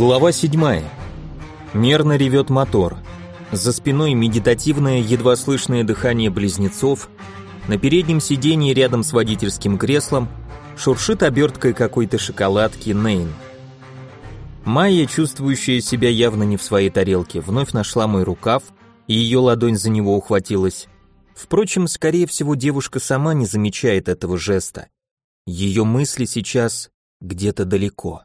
Глава 7. Мерно ревет мотор. За спиной медитативное, едва слышное дыхание близнецов. На переднем сиденье рядом с водительским креслом шуршит оберткой какой-то шоколадки Нейн. Майя, чувствующая себя явно не в своей тарелке, вновь нашла мой рукав, и ее ладонь за него ухватилась. Впрочем, скорее всего, девушка сама не замечает этого жеста. Ее мысли сейчас где-то далеко.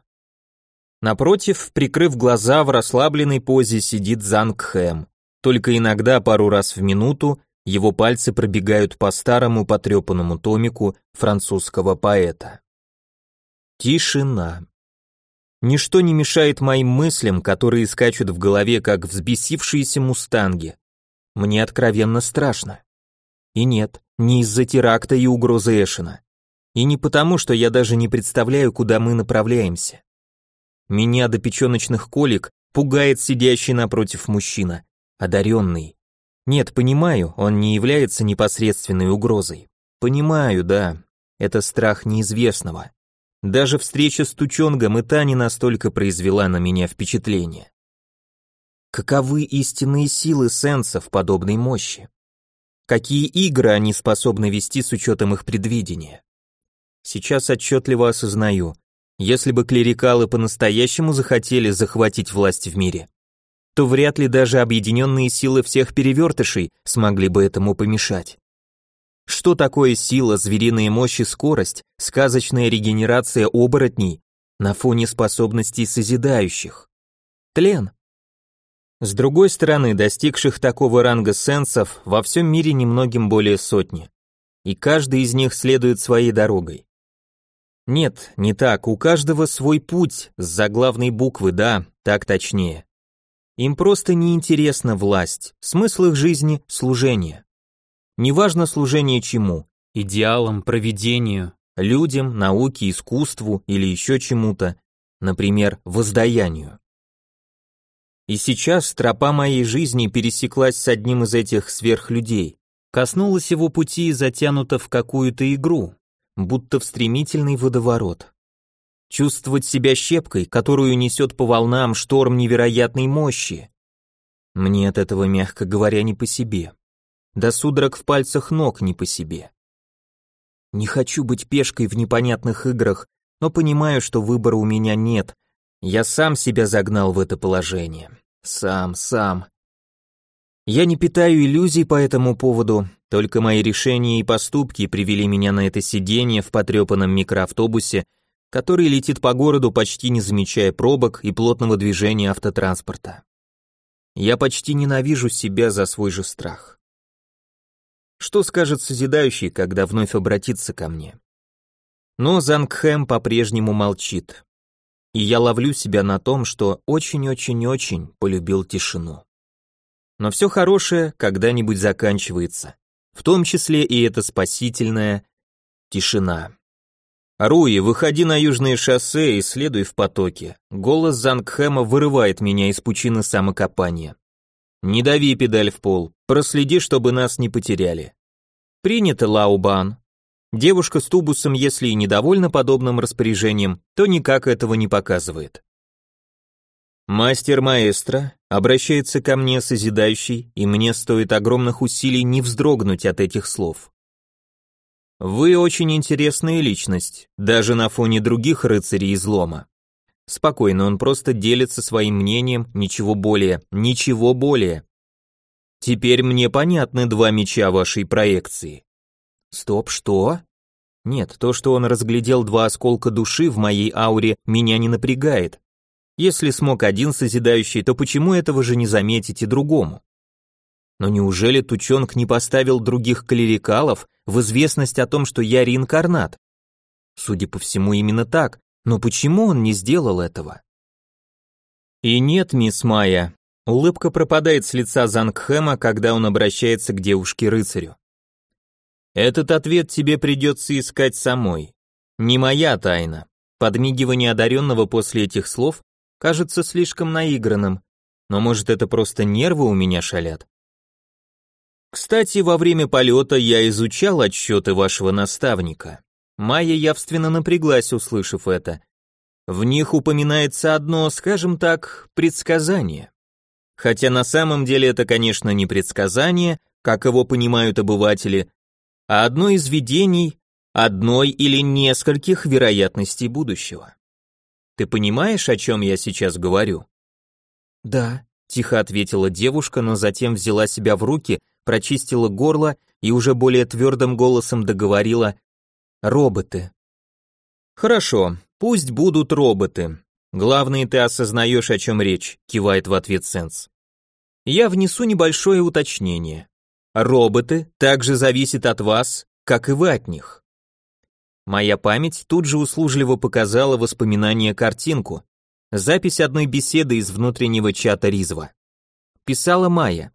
Напротив, прикрыв глаза, в расслабленной позе сидит Занг Хэм. Только иногда, пару раз в минуту, его пальцы пробегают по старому потрепанному томику французского поэта. Тишина. Ничто не мешает моим мыслям, которые скачут в голове, как взбесившиеся мустанги. Мне откровенно страшно. И нет, не из-за теракта и угрозы Эшена. И не потому, что я даже не представляю, куда мы направляемся. Меня до печеночных колик пугает сидящий напротив мужчина, одаренный. Нет, понимаю, он не является непосредственной угрозой. Понимаю, да, это страх неизвестного. Даже встреча с Тучонгом и та не настолько произвела на меня впечатление. Каковы истинные силы сенсов подобной мощи? Какие игры они способны вести с учетом их предвидения? Сейчас отчетливо осознаю, если бы клерикалы по-настоящему захотели захватить власть в мире, то вряд ли даже объединенные силы всех перевертышей смогли бы этому помешать. Что такое сила, звериная мощь и скорость, сказочная регенерация оборотней на фоне способностей созидающих? Тлен. С другой стороны, достигших такого ранга сенсов во всем мире немногим более сотни, и каждый из них следует своей дорогой. Нет, не так, у каждого свой путь, с заглавной буквы, да, так точнее. Им просто неинтересна власть, смысл их жизни – служение. Неважно служение чему, идеалам, проведению, людям, науке, искусству или еще чему-то, например, воздаянию. И сейчас тропа моей жизни пересеклась с одним из этих сверхлюдей, коснулась его пути и затянута в какую-то игру, будто в стремительный водоворот. Чувствовать себя щепкой, которую несет по волнам шторм невероятной мощи. Мне от этого, мягко говоря, не по себе. До судорог в пальцах ног не по себе. Не хочу быть пешкой в непонятных играх, но понимаю, что выбора у меня нет. Я сам себя загнал в это положение. Сам, сам. Я не питаю иллюзий по этому поводу, только мои решения и поступки привели меня на это сиденье в потрепанном микроавтобусе, который летит по городу, почти не замечая пробок и плотного движения автотранспорта. Я почти ненавижу себя за свой же страх. Что скажет созидающий, когда вновь обратится ко мне? Но Зангхэм по-прежнему молчит. И я ловлю себя на том, что очень-очень-очень полюбил тишину. Но все хорошее когда-нибудь заканчивается в том числе и эта спасительная тишина. «Руи, выходи на южные шоссе и следуй в потоке». Голос Зангхэма вырывает меня из пучины самокопания. «Не дави педаль в пол, проследи, чтобы нас не потеряли». «Принято, Лаубан». Девушка с тубусом, если и недовольна подобным распоряжением, то никак этого не показывает. Мастер-маэстро обращается ко мне созидающий, и мне стоит огромных усилий не вздрогнуть от этих слов. Вы очень интересная личность, даже на фоне других рыцарей излома. Спокойно, он просто делится своим мнением, ничего более, ничего более. Теперь мне понятны два меча вашей проекции. Стоп, что? Нет, то, что он разглядел два осколка души в моей ауре, меня не напрягает. Если смог один созидающий, то почему этого же не заметить и другому? Но неужели Тучонг не поставил других клерикалов в известность о том, что я реинкарнат? Судя по всему, именно так, но почему он не сделал этого? И нет, мисс Майя, улыбка пропадает с лица Зангхэма, когда он обращается к девушке-рыцарю. Этот ответ тебе придется искать самой. Не моя тайна. Подмигивание одаренного после этих слов кажется слишком наигранным, но может это просто нервы у меня шалят? Кстати, во время полета я изучал отчеты вашего наставника. Майя явственно напряглась, услышав это. В них упоминается одно, скажем так, предсказание. Хотя на самом деле это, конечно, не предсказание, как его понимают обыватели, а одно из видений одной или нескольких вероятностей будущего. Ты понимаешь, о чем я сейчас говорю? Да, тихо ответила девушка, но затем взяла себя в руки, прочистила горло и уже более твердым голосом договорила «Роботы». «Хорошо, пусть будут роботы. Главное, ты осознаешь, о чем речь», кивает в ответ Сенс. «Я внесу небольшое уточнение. Роботы также зависят от вас, как и вы от них». Моя память тут же услужливо показала воспоминание картинку, запись одной беседы из внутреннего чата Ризва. Писала Майя.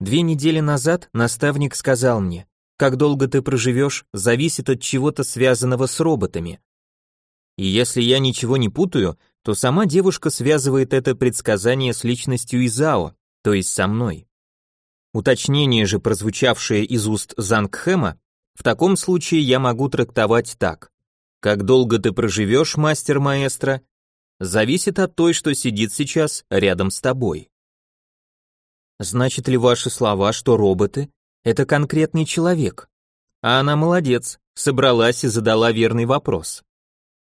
Две недели назад наставник сказал мне, как долго ты проживешь, зависит от чего-то связанного с роботами. И если я ничего не путаю, то сама девушка связывает это предсказание с личностью Изао, то есть со мной. Уточнение же, прозвучавшее из уст Зангхэма, в таком случае я могу трактовать так. Как долго ты проживешь, мастер-маэстро, зависит от той, что сидит сейчас рядом с тобой. Значит ли ваши слова, что роботы — это конкретный человек? А она молодец, собралась и задала верный вопрос.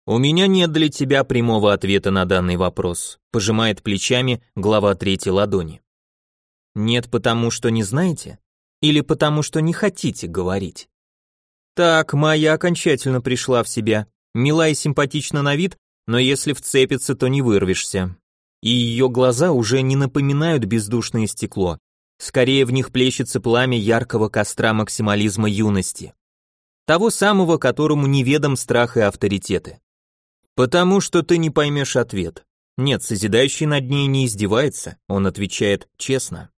У меня нет для тебя прямого ответа на данный вопрос, пожимает плечами глава третьей ладони. Нет потому, что не знаете? Или потому, что не хотите говорить? Так, Майя окончательно пришла в себя. Мила и симпатична на вид, но если вцепится, то не вырвешься и ее глаза уже не напоминают бездушное стекло. Скорее в них плещется пламя яркого костра максимализма юности. Того самого, которому неведом страх и авторитеты. Потому что ты не поймешь ответ. Нет, созидающий над ней не издевается, он отвечает честно.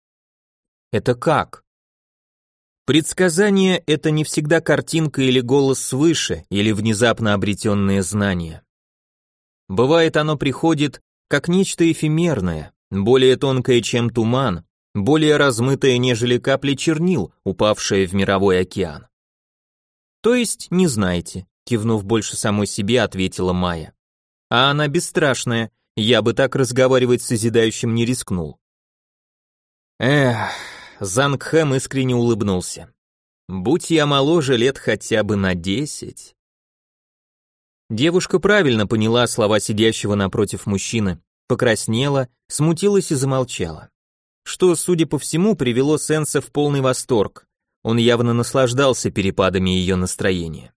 Это как? Предсказание — это не всегда картинка или голос свыше, или внезапно обретенные знания. Бывает, оно приходит как нечто эфемерное, более тонкое, чем туман, более размытое, нежели капли чернил, упавшие в мировой океан. То есть не знаете, кивнув больше самой себе, ответила Майя. А она бесстрашная, я бы так разговаривать с созидающим не рискнул. Эх, Зангхэм искренне улыбнулся. Будь я моложе лет хотя бы на десять. Девушка правильно поняла слова сидящего напротив мужчины, покраснела, смутилась и замолчала. Что, судя по всему, привело Сенса в полный восторг. Он явно наслаждался перепадами ее настроения.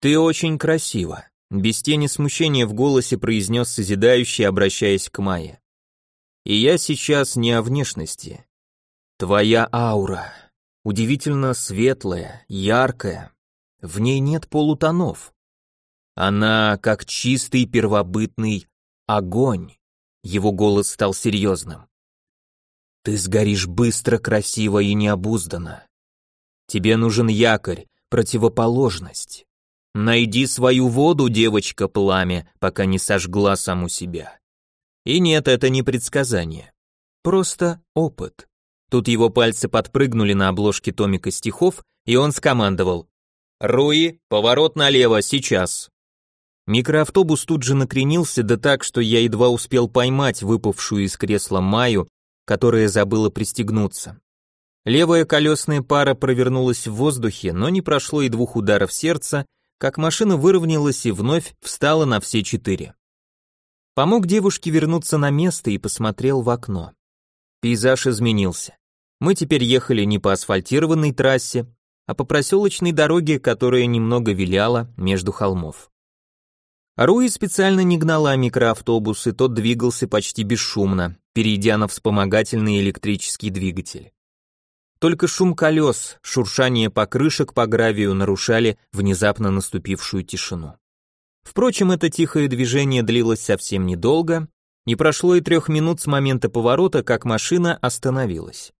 «Ты очень красива», — без тени смущения в голосе произнес созидающий, обращаясь к Майе. «И я сейчас не о внешности. Твоя аура удивительно светлая, яркая, в ней нет полутонов. Она как чистый первобытный огонь. Его голос стал серьезным. Ты сгоришь быстро, красиво и необузданно. Тебе нужен якорь, противоположность. Найди свою воду, девочка, пламя, пока не сожгла саму себя. И нет, это не предсказание. Просто опыт. Тут его пальцы подпрыгнули на обложке томика стихов, и он скомандовал. «Руи, поворот налево, сейчас!» Микроавтобус тут же накренился, да так, что я едва успел поймать выпавшую из кресла Маю, которая забыла пристегнуться. Левая колесная пара провернулась в воздухе, но не прошло и двух ударов сердца, как машина выровнялась и вновь встала на все четыре. Помог девушке вернуться на место и посмотрел в окно. Пейзаж изменился. Мы теперь ехали не по асфальтированной трассе, а по проселочной дороге, которая немного виляла между холмов. Руи специально не гнала микроавтобус, и тот двигался почти бесшумно, перейдя на вспомогательный электрический двигатель. Только шум колес, шуршание покрышек по гравию нарушали внезапно наступившую тишину. Впрочем, это тихое движение длилось совсем недолго, не прошло и трех минут с момента поворота, как машина остановилась.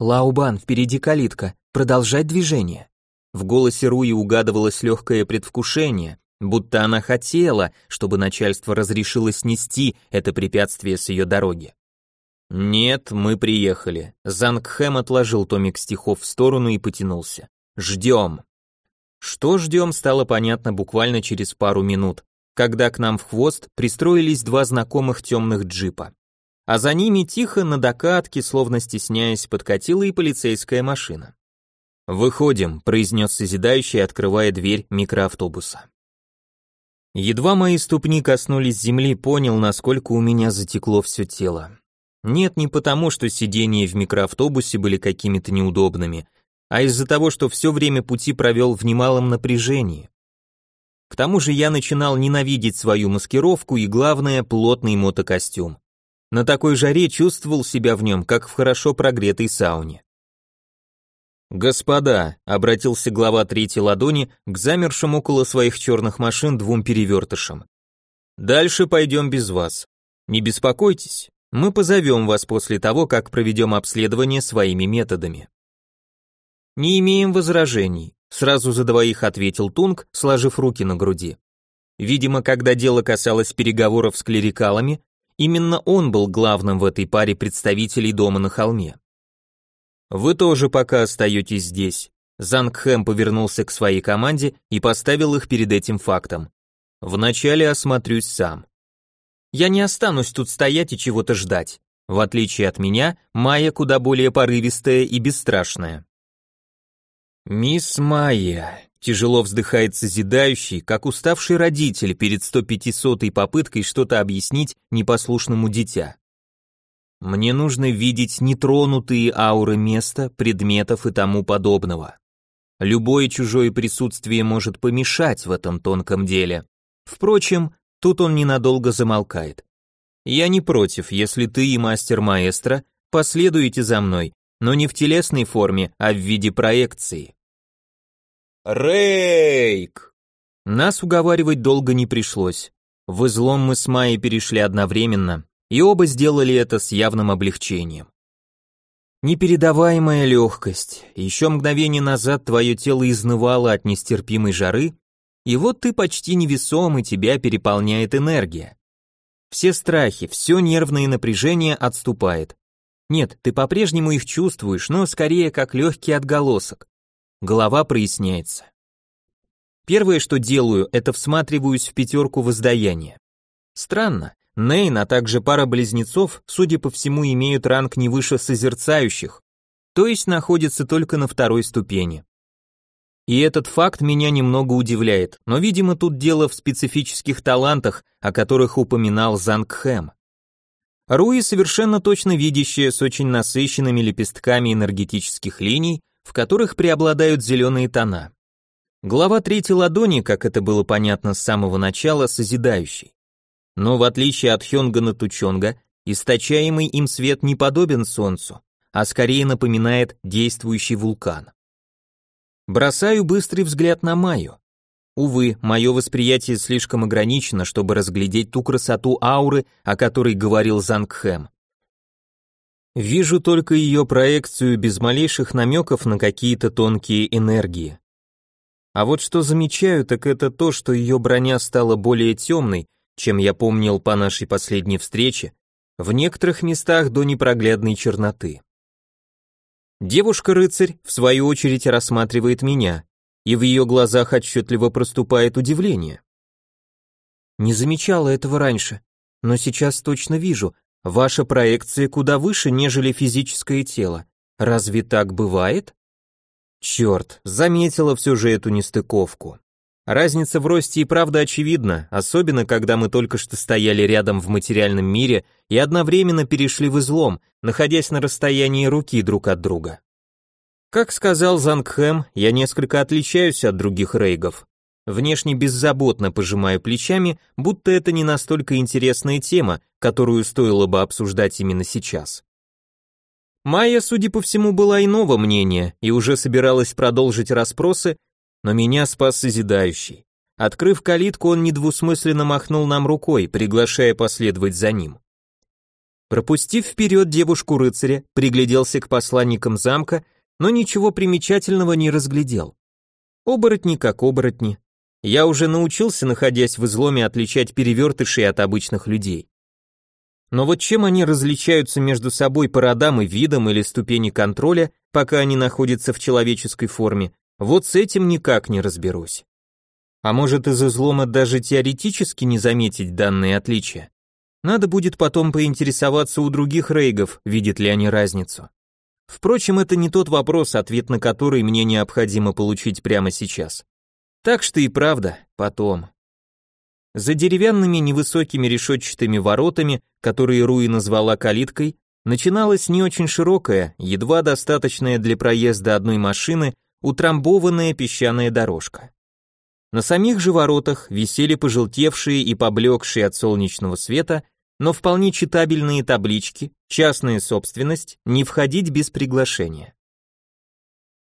«Лаубан, впереди калитка, продолжать движение». В голосе Руи угадывалось легкое предвкушение, будто она хотела, чтобы начальство разрешило снести это препятствие с ее дороги. «Нет, мы приехали». Зангхэм отложил томик стихов в сторону и потянулся. «Ждем». Что ждем, стало понятно буквально через пару минут, когда к нам в хвост пристроились два знакомых темных джипа. А за ними тихо на докатке, словно стесняясь, подкатила и полицейская машина. «Выходим», — произнес созидающий, открывая дверь микроавтобуса. Едва мои ступни коснулись земли, понял, насколько у меня затекло все тело. Нет, не потому, что сидения в микроавтобусе были какими-то неудобными, а из-за того, что все время пути провел в немалом напряжении. К тому же я начинал ненавидеть свою маскировку и, главное, плотный мотокостюм. На такой жаре чувствовал себя в нем, как в хорошо прогретой сауне. «Господа», — обратился глава третьей ладони к замершим около своих черных машин двум перевертышам. «Дальше пойдем без вас. Не беспокойтесь, мы позовем вас после того, как проведем обследование своими методами». «Не имеем возражений», — сразу за двоих ответил Тунг, сложив руки на груди. Видимо, когда дело касалось переговоров с клерикалами, именно он был главным в этой паре представителей дома на холме. Вы тоже пока остаетесь здесь. Зангхэм повернулся к своей команде и поставил их перед этим фактом. Вначале осмотрюсь сам. Я не останусь тут стоять и чего-то ждать. В отличие от меня, Майя куда более порывистая и бесстрашная. Мисс Майя, тяжело вздыхает созидающий, как уставший родитель перед 150-й попыткой что-то объяснить непослушному дитя. Мне нужно видеть нетронутые ауры места, предметов и тому подобного. Любое чужое присутствие может помешать в этом тонком деле. Впрочем, тут он ненадолго замолкает. Я не против, если ты и мастер-маэстро последуете за мной, но не в телесной форме, а в виде проекции. Рейк! Нас уговаривать долго не пришлось. В излом мы с Майей перешли одновременно, и оба сделали это с явным облегчением. Непередаваемая легкость. Еще мгновение назад твое тело изнывало от нестерпимой жары, и вот ты почти невесом, и тебя переполняет энергия. Все страхи, все нервное напряжение отступает. Нет, ты по-прежнему их чувствуешь, но скорее как легкий отголосок. Голова проясняется. Первое, что делаю, это всматриваюсь в пятерку воздаяния. Странно, Нейн, а также пара близнецов, судя по всему, имеют ранг не выше созерцающих, то есть находятся только на второй ступени. И этот факт меня немного удивляет, но, видимо, тут дело в специфических талантах, о которых упоминал Зангхэм. Руи совершенно точно видящая с очень насыщенными лепестками энергетических линий, в которых преобладают зеленые тона. Глава третьей ладони, как это было понятно с самого начала, созидающий. Но в отличие от Хёнгана Тучонга, источаемый им свет не подобен солнцу, а скорее напоминает действующий вулкан. Бросаю быстрый взгляд на Майю. Увы, мое восприятие слишком ограничено, чтобы разглядеть ту красоту ауры, о которой говорил Зангхэм. Вижу только ее проекцию без малейших намеков на какие-то тонкие энергии. А вот что замечаю, так это то, что ее броня стала более темной, чем я помнил по нашей последней встрече, в некоторых местах до непроглядной черноты. Девушка-рыцарь, в свою очередь, рассматривает меня, и в ее глазах отчетливо проступает удивление. Не замечала этого раньше, но сейчас точно вижу, ваша проекция куда выше, нежели физическое тело. Разве так бывает? Черт, заметила все же эту нестыковку. Разница в росте и правда очевидна, особенно когда мы только что стояли рядом в материальном мире и одновременно перешли в излом, находясь на расстоянии руки друг от друга. Как сказал Зангхэм, я несколько отличаюсь от других рейгов. Внешне беззаботно пожимаю плечами, будто это не настолько интересная тема, которую стоило бы обсуждать именно сейчас. Майя, судя по всему, была иного мнения и уже собиралась продолжить расспросы, но меня спас созидающий. Открыв калитку, он недвусмысленно махнул нам рукой, приглашая последовать за ним. Пропустив вперед девушку-рыцаря, пригляделся к посланникам замка, но ничего примечательного не разглядел. Оборотни как оборотни. Я уже научился, находясь в изломе, отличать перевертышей от обычных людей. Но вот чем они различаются между собой по родам и видам или ступени контроля, пока они находятся в человеческой форме, Вот с этим никак не разберусь. А может из излома даже теоретически не заметить данные отличия? Надо будет потом поинтересоваться у других рейгов, видят ли они разницу. Впрочем, это не тот вопрос, ответ на который мне необходимо получить прямо сейчас. Так что и правда, потом. За деревянными невысокими решетчатыми воротами, которые Руи назвала калиткой, начиналась не очень широкая, едва достаточная для проезда одной машины, утрамбованная песчаная дорожка. На самих же воротах висели пожелтевшие и поблекшие от солнечного света, но вполне читабельные таблички «Частная собственность, не входить без приглашения».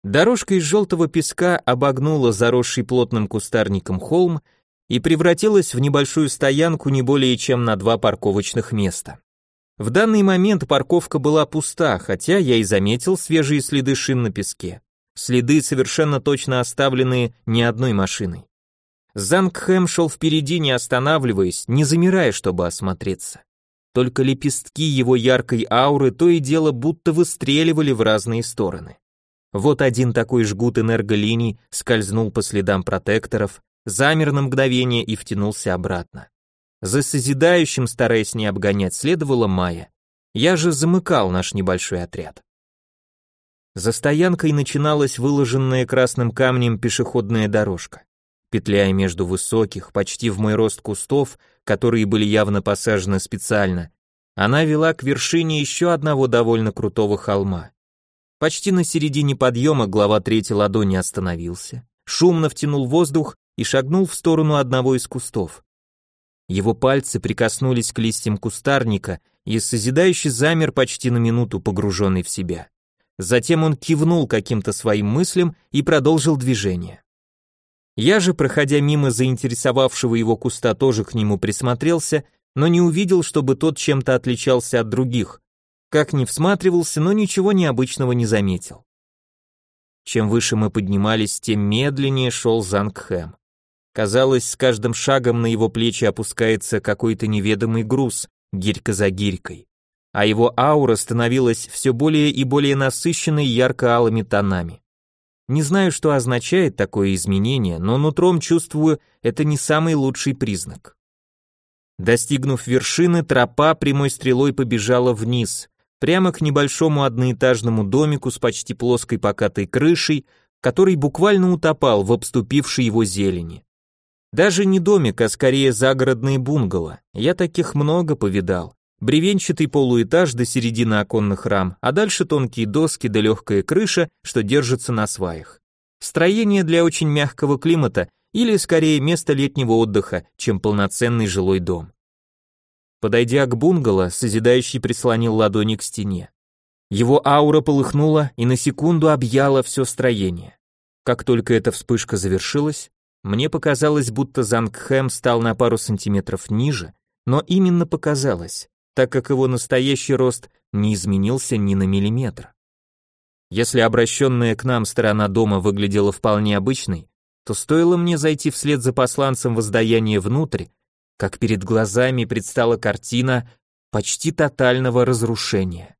Дорожка из желтого песка обогнула заросший плотным кустарником холм и превратилась в небольшую стоянку не более чем на два парковочных места. В данный момент парковка была пуста, хотя я и заметил свежие следы шин на песке. Следы совершенно точно оставленные не одной машиной. Зангхэм шел впереди, не останавливаясь, не замирая, чтобы осмотреться. Только лепестки его яркой ауры то и дело будто выстреливали в разные стороны. Вот один такой жгут энерголиний скользнул по следам протекторов, замер на мгновение и втянулся обратно. За созидающим, стараясь не обгонять, следовала Майя. Я же замыкал наш небольшой отряд. За стоянкой начиналась выложенная красным камнем пешеходная дорожка петляя между высоких, почти в мой рост кустов, которые были явно посажены специально, она вела к вершине еще одного довольно крутого холма. Почти на середине подъема глава третьей ладони остановился, шумно втянул воздух и шагнул в сторону одного из кустов. Его пальцы прикоснулись к листьям кустарника, и созидающий замер почти на минуту, погруженный в себя. Затем он кивнул каким-то своим мыслям и продолжил движение. Я же, проходя мимо заинтересовавшего его куста, тоже к нему присмотрелся, но не увидел, чтобы тот чем-то отличался от других. Как ни всматривался, но ничего необычного не заметил. Чем выше мы поднимались, тем медленнее шел Зангхэм. Казалось, с каждым шагом на его плечи опускается какой-то неведомый груз, гирька за гирькой, а его аура становилась все более и более насыщенной ярко-алыми тонами. Не знаю, что означает такое изменение, но нутром чувствую, это не самый лучший признак. Достигнув вершины, тропа прямой стрелой побежала вниз, прямо к небольшому одноэтажному домику с почти плоской покатой крышей, который буквально утопал в обступившей его зелени. Даже не домик, а скорее загородные бунгало. Я таких много повидал бревенчатый полуэтаж до середины оконных рам, а дальше тонкие доски да легкая крыша, что держится на сваях. Строение для очень мягкого климата или скорее место летнего отдыха, чем полноценный жилой дом. Подойдя к бунгало, созидающий прислонил ладони к стене. Его аура полыхнула и на секунду объяла все строение. Как только эта вспышка завершилась, мне показалось, будто Зангхэм стал на пару сантиметров ниже, но именно показалось так как его настоящий рост не изменился ни на миллиметр. Если обращенная к нам сторона дома выглядела вполне обычной, то стоило мне зайти вслед за посланцем воздаяния внутрь, как перед глазами предстала картина почти тотального разрушения.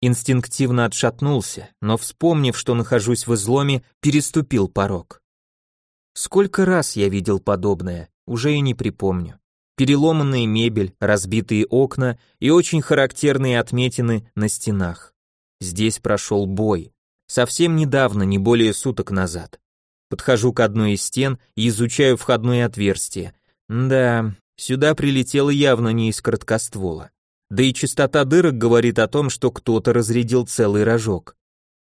Инстинктивно отшатнулся, но вспомнив, что нахожусь в изломе, переступил порог. Сколько раз я видел подобное, уже и не припомню переломанная мебель, разбитые окна и очень характерные отметины на стенах. Здесь прошел бой. Совсем недавно, не более суток назад. Подхожу к одной из стен и изучаю входное отверстие. Да, сюда прилетело явно не из короткоствола. Да и частота дырок говорит о том, что кто-то разрядил целый рожок.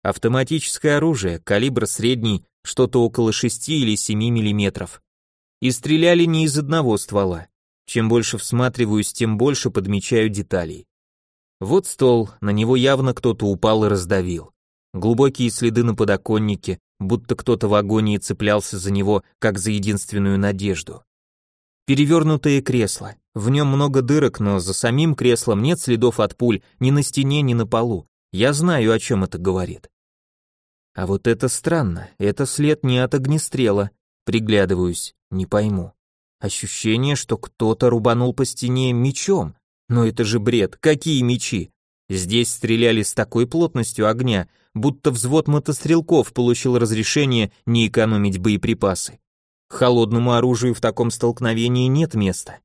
Автоматическое оружие, калибр средний, что-то около 6 или 7 миллиметров. И стреляли не из одного ствола. Чем больше всматриваюсь, тем больше подмечаю деталей. Вот стол, на него явно кто-то упал и раздавил. Глубокие следы на подоконнике, будто кто-то в агонии цеплялся за него, как за единственную надежду. Перевернутое кресло. В нем много дырок, но за самим креслом нет следов от пуль ни на стене, ни на полу. Я знаю, о чем это говорит. А вот это странно, это след не от огнестрела. Приглядываюсь, не пойму. Ощущение, что кто-то рубанул по стене мечом. Но это же бред, какие мечи? Здесь стреляли с такой плотностью огня, будто взвод мотострелков получил разрешение не экономить боеприпасы. Холодному оружию в таком столкновении нет места.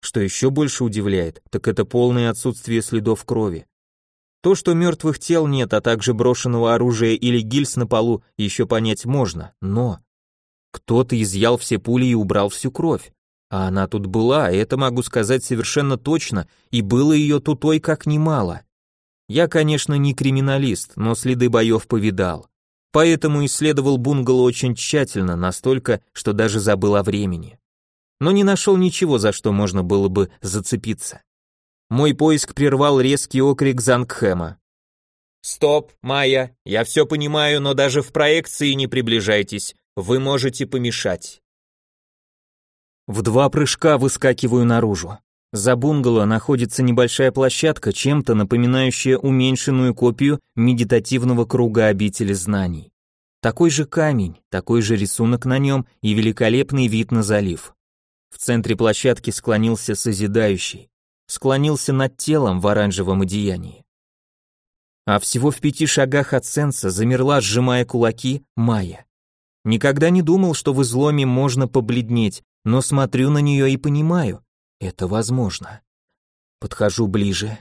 Что еще больше удивляет, так это полное отсутствие следов крови. То, что мертвых тел нет, а также брошенного оружия или гильз на полу, еще понять можно, но... Кто-то изъял все пули и убрал всю кровь. А она тут была, это могу сказать совершенно точно, и было ее тут ой как немало. Я, конечно, не криминалист, но следы боев повидал. Поэтому исследовал бунгало очень тщательно, настолько, что даже забыл о времени. Но не нашел ничего, за что можно было бы зацепиться. Мой поиск прервал резкий окрик Зангхэма. «Стоп, Майя, я все понимаю, но даже в проекции не приближайтесь, вы можете помешать». В два прыжка выскакиваю наружу. За бунгало находится небольшая площадка, чем-то напоминающая уменьшенную копию медитативного круга обители знаний. Такой же камень, такой же рисунок на нем и великолепный вид на залив. В центре площадки склонился созидающий, склонился над телом в оранжевом одеянии. А всего в пяти шагах от сенса замерла, сжимая кулаки, Майя. Никогда не думал, что в изломе можно побледнеть, но смотрю на нее и понимаю, это возможно. Подхожу ближе.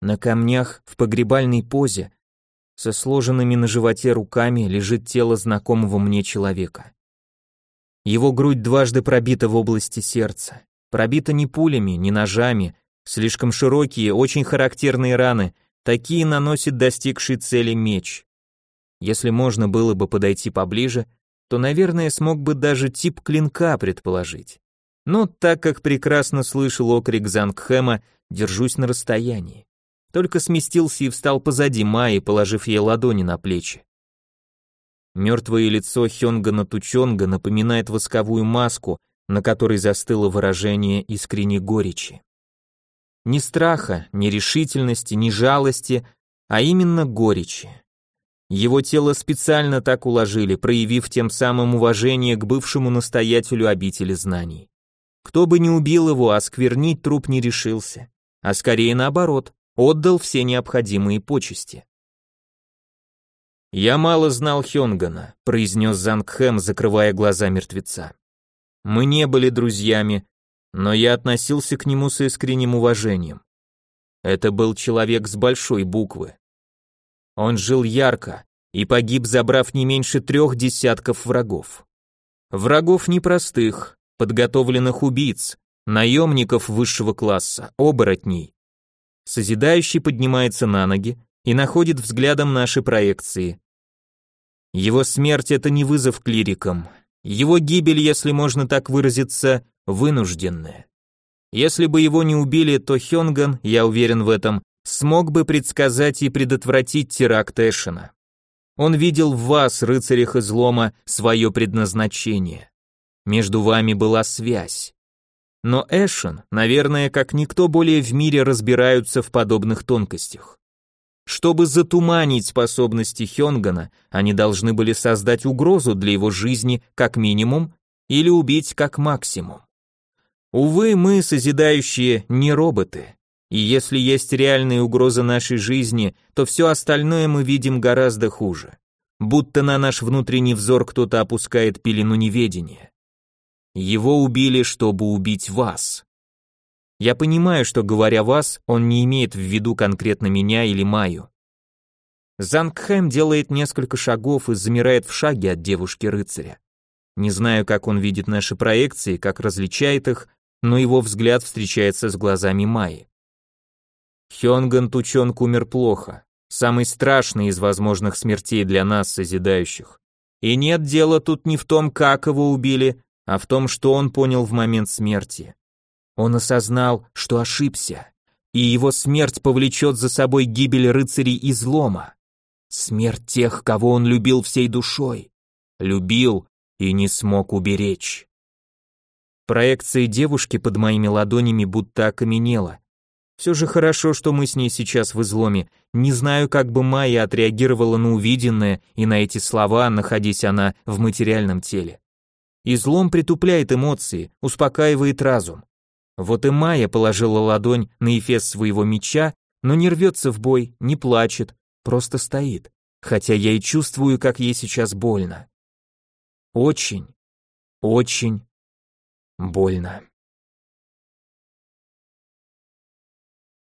На камнях в погребальной позе со сложенными на животе руками лежит тело знакомого мне человека. Его грудь дважды пробита в области сердца. Пробита не пулями, не ножами, слишком широкие, очень характерные раны, такие наносит достигший цели меч. Если можно было бы подойти поближе, то, наверное, смог бы даже тип клинка предположить. Но так как прекрасно слышал окрик Зангхэма, держусь на расстоянии. Только сместился и встал позади Майи, положив ей ладони на плечи. Мертвое лицо Хёнгана Тучонга напоминает восковую маску, на которой застыло выражение искренней горечи. Ни страха, ни решительности, ни жалости, а именно горечи. Его тело специально так уложили, проявив тем самым уважение к бывшему настоятелю обители знаний. Кто бы ни убил его, осквернить труп не решился, а скорее наоборот, отдал все необходимые почести. «Я мало знал Хёнгана», — произнес Зангхэм, закрывая глаза мертвеца. «Мы не были друзьями, но я относился к нему с искренним уважением. Это был человек с большой буквы. Он жил ярко и погиб, забрав не меньше трех десятков врагов. Врагов непростых, подготовленных убийц, наемников высшего класса, оборотней. Созидающий поднимается на ноги и находит взглядом наши проекции. Его смерть — это не вызов клирикам. Его гибель, если можно так выразиться, вынужденная. Если бы его не убили, то Хёнган, я уверен в этом, смог бы предсказать и предотвратить теракт Эшена. Он видел в вас, рыцарях излома, свое предназначение. Между вами была связь. Но Эшен, наверное, как никто более в мире разбираются в подобных тонкостях. Чтобы затуманить способности Хёнгана, они должны были создать угрозу для его жизни как минимум или убить как максимум. Увы, мы, созидающие, не роботы. И если есть реальные угрозы нашей жизни, то все остальное мы видим гораздо хуже. Будто на наш внутренний взор кто-то опускает пелену неведения. Его убили, чтобы убить вас. Я понимаю, что говоря вас, он не имеет в виду конкретно меня или Маю. Зангхэм делает несколько шагов и замирает в шаге от девушки-рыцаря. Не знаю, как он видит наши проекции, как различает их, но его взгляд встречается с глазами Майи. Хёнган Тучонг умер плохо, самый страшный из возможных смертей для нас, созидающих. И нет дела тут не в том, как его убили, а в том, что он понял в момент смерти. Он осознал, что ошибся, и его смерть повлечет за собой гибель рыцарей излома. Смерть тех, кого он любил всей душой. Любил и не смог уберечь. Проекция девушки под моими ладонями будто окаменела, все же хорошо, что мы с ней сейчас в изломе. Не знаю, как бы Майя отреагировала на увиденное и на эти слова, находясь она в материальном теле. Излом притупляет эмоции, успокаивает разум. Вот и Майя положила ладонь на эфес своего меча, но не рвется в бой, не плачет, просто стоит, хотя я и чувствую, как ей сейчас больно. Очень, очень больно.